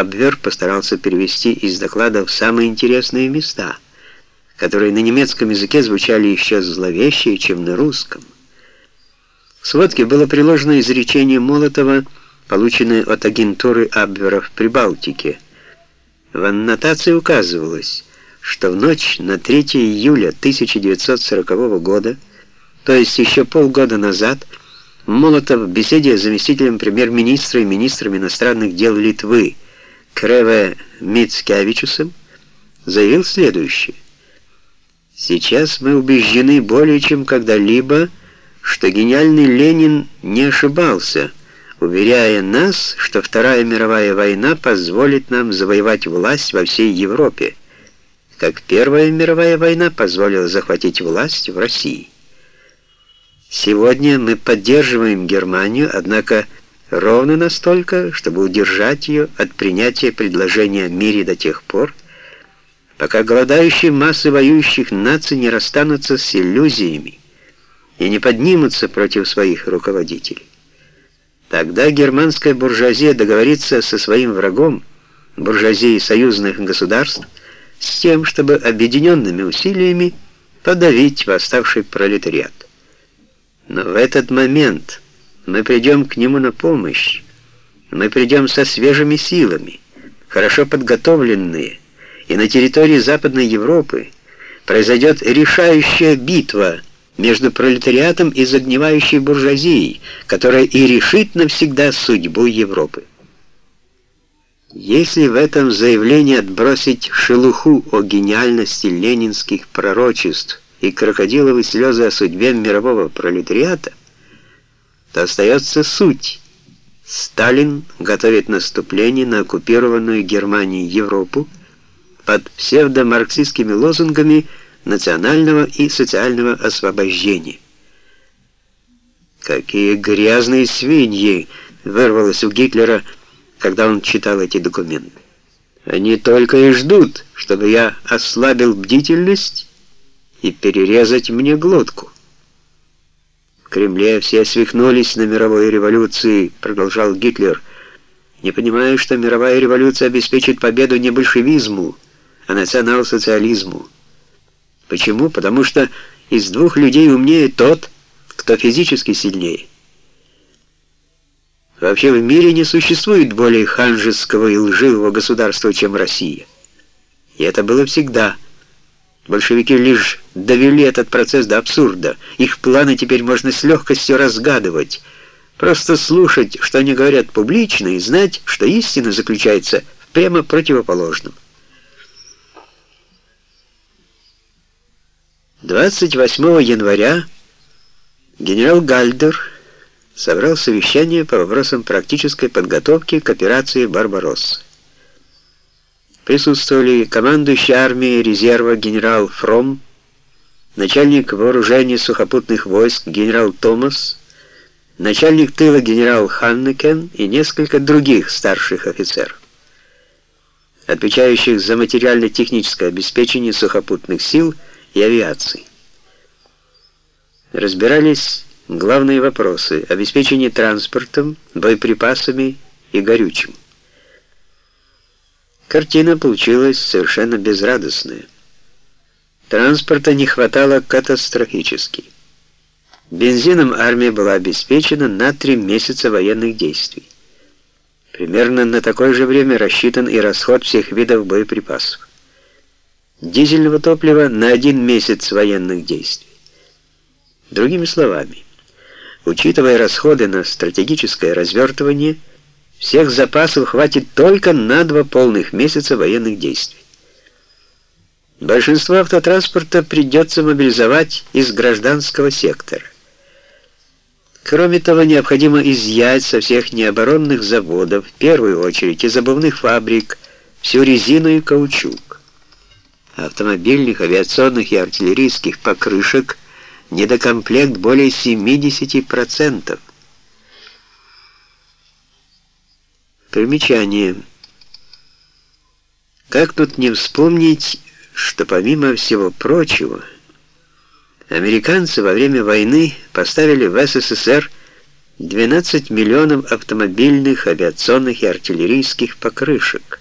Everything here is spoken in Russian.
Абвер постарался перевести из докладов самые интересные места, которые на немецком языке звучали еще зловещее, чем на русском. В сводке было приложено изречение Молотова, полученное от агентуры Абвера в Прибалтике. В аннотации указывалось, что в ночь на 3 июля 1940 года, то есть еще полгода назад, Молотов в беседе с заместителем премьер-министра и министром иностранных дел Литвы Креве Мицкевичусом заявил следующее. «Сейчас мы убеждены более чем когда-либо, что гениальный Ленин не ошибался, уверяя нас, что Вторая мировая война позволит нам завоевать власть во всей Европе, как Первая мировая война позволила захватить власть в России. Сегодня мы поддерживаем Германию, однако ровно настолько, чтобы удержать ее от принятия предложения о мире до тех пор, пока голодающие массы воюющих наций не расстанутся с иллюзиями и не поднимутся против своих руководителей. Тогда германская буржуазия договорится со своим врагом, буржуазией союзных государств, с тем, чтобы объединенными усилиями подавить восставший пролетариат. Но в этот момент мы придем к нему на помощь. Мы придем со свежими силами, хорошо подготовленные, и на территории Западной Европы произойдет решающая битва между пролетариатом и загнивающей буржуазией, которая и решит навсегда судьбу Европы. Если в этом заявлении отбросить шелуху о гениальности ленинских пророчеств и крокодиловые слезы о судьбе мирового пролетариата, то остается суть. Сталин готовит наступление на оккупированную Германией Европу под псевдомарксистскими лозунгами национального и социального освобождения. «Какие грязные свиньи!» вырвалось у Гитлера, когда он читал эти документы. «Они только и ждут, чтобы я ослабил бдительность и перерезать мне глотку». Кремле все свихнулись на мировой революции, продолжал Гитлер, не понимая, что мировая революция обеспечит победу не большевизму, а национал-социализму. Почему? Потому что из двух людей умнее тот, кто физически сильнее. Вообще в мире не существует более ханжеского и лживого государства, чем Россия. И это было всегда. Большевики лишь довели этот процесс до абсурда. Их планы теперь можно с легкостью разгадывать. Просто слушать, что они говорят публично, и знать, что истина заключается в прямо противоположном. 28 января генерал Гальдер собрал совещание по вопросам практической подготовки к операции «Барбаросса». Присутствовали командующий армией резерва генерал Фром, начальник вооружения сухопутных войск генерал Томас, начальник тыла генерал Ханнекен и несколько других старших офицеров, отвечающих за материально-техническое обеспечение сухопутных сил и авиации. Разбирались главные вопросы обеспечение транспортом, боеприпасами и горючим. Картина получилась совершенно безрадостная. Транспорта не хватало катастрофически. Бензином армия была обеспечена на три месяца военных действий. Примерно на такое же время рассчитан и расход всех видов боеприпасов. Дизельного топлива на один месяц военных действий. Другими словами, учитывая расходы на стратегическое развертывание, всех запасов хватит только на два полных месяца военных действий. Большинство автотранспорта придется мобилизовать из гражданского сектора. Кроме того, необходимо изъять со всех необоронных заводов, в первую очередь из обувных фабрик, всю резину и каучук. Автомобильных, авиационных и артиллерийских покрышек недокомплект более 70%. Примечание. Как тут не вспомнить, что помимо всего прочего, американцы во время войны поставили в СССР 12 миллионов автомобильных, авиационных и артиллерийских покрышек,